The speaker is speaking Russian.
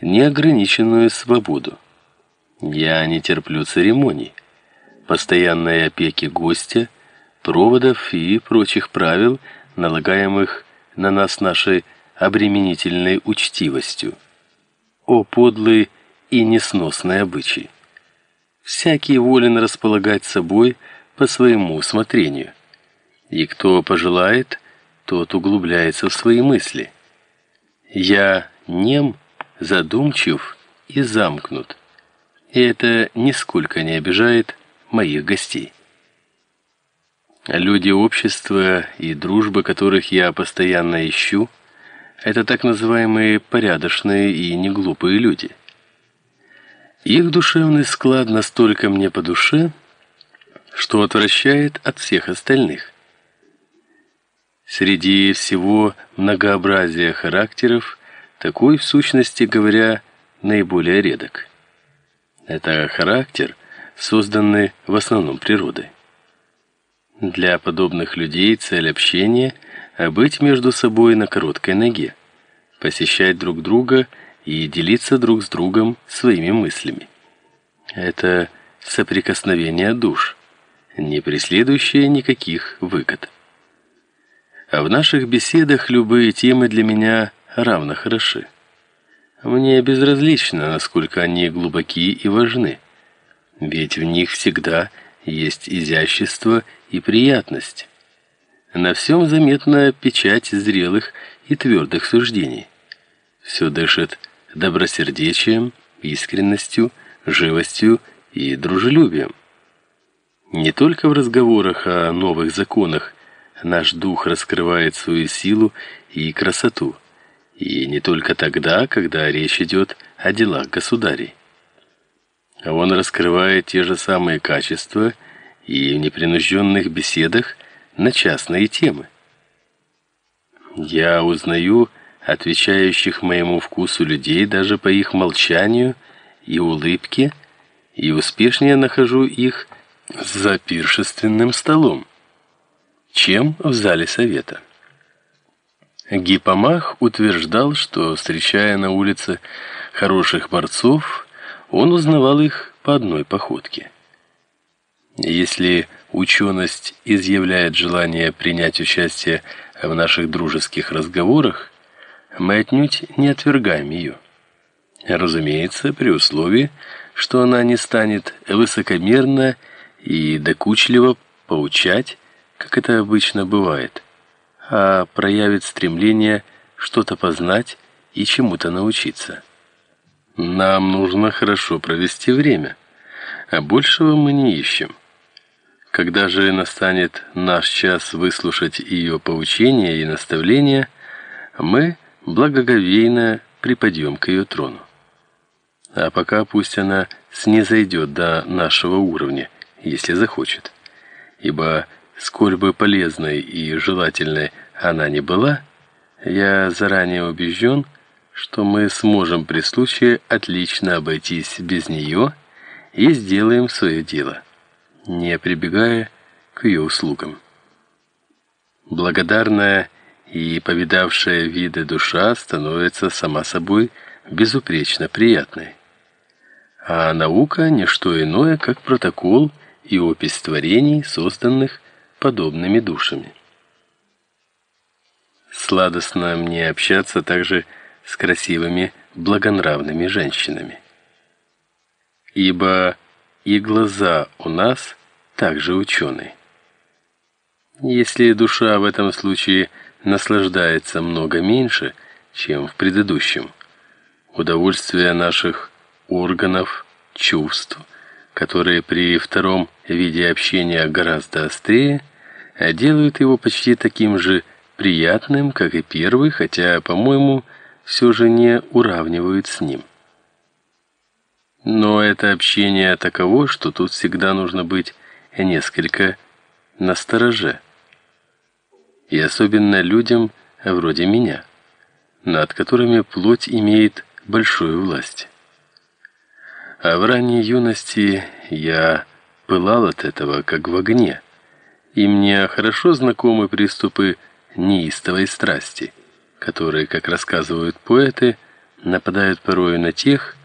неограниченную свободу. Я не терплю церемоний, постоянной опеки гостя, проводов и прочих правил, налагаемых на нас нашей обременительной учтивостью. О подлый и несносный обычай! Всякий волен располагать собой по своему усмотрению, и кто пожелает, тот углубляется в свои мысли. Я нем, задумчив и замкнут, и это нисколько не обижает моих гостей. Люди общества и дружбы, которых я постоянно ищу, это так называемые порядочные и неглупые люди. Их душевный склад настолько мне по душе, что отвращает от всех остальных. Среди всего многообразия характеров такой в сущности говоря наиболее редок. Это характер, созданный в основном природой. Для подобных людей цель общения быть между собой на короткой ноге, посещать друг друга и делиться друг с другом своими мыслями. Это соприкосновение душ, не преследующее никаких выгод. А в наших беседах любые темы для меня равно хороши. Мне безразлично, насколько они глубоки и важны, ведь в них всегда есть изящество и приятность. На всем заметна печать зрелых и твердых суждений. Все дышит добросердечием, искренностью, живостью и дружелюбием. Не только в разговорах о новых законах наш дух раскрывает свою силу и красоту, и не только тогда, когда речь идет о делах государей. Он раскрывает те же самые качества и в непринужденных беседах на частные темы. Я узнаю отвечающих моему вкусу людей даже по их молчанию и улыбке, и успешнее нахожу их за пиршественным столом, чем в зале совета. Гипомах утверждал, что встречая на улице хороших борцов, он узнавал их по одной походке. Если ученость изъявляет желание принять участие в наших дружеских разговорах, мы отнюдь не отвергаем ее. Разумеется, при условии, что она не станет высокомерно и докучливо поучать, как это обычно бывает, а проявит стремление что-то познать и чему-то научиться. Нам нужно хорошо провести время, а большего мы не ищем. Когда же настанет наш час выслушать ее поучения и наставления, мы благоговейно припадем к ее трону. А пока пусть она снизойдет до нашего уровня, если захочет. Ибо сколь бы полезной и желательной она ни была, я заранее убежден, что мы сможем при случае отлично обойтись без нее и сделаем свое дело, не прибегая к ее услугам. Благодарная и повидавшая виды душа становится сама собой безупречно приятной. А наука не что иное, как протокол и опись творений, созданных подобными душами. Сладостно мне общаться также с красивыми, благонравными женщинами. Ибо и глаза у нас также ученые. Если душа в этом случае наслаждается много меньше, чем в предыдущем, удовольствие наших органов, чувств, которые при втором виде общения гораздо острее, делают его почти таким же приятным, как и первый, хотя, по-моему, все же не уравнивают с ним. Но это общение таково, что тут всегда нужно быть несколько настороже. И особенно людям вроде меня, над которыми плоть имеет большую власть. А в ранней юности я пылал от этого, как в огне, и мне хорошо знакомы приступы неистовой страсти – которые, как рассказывают поэты, нападают порою на тех,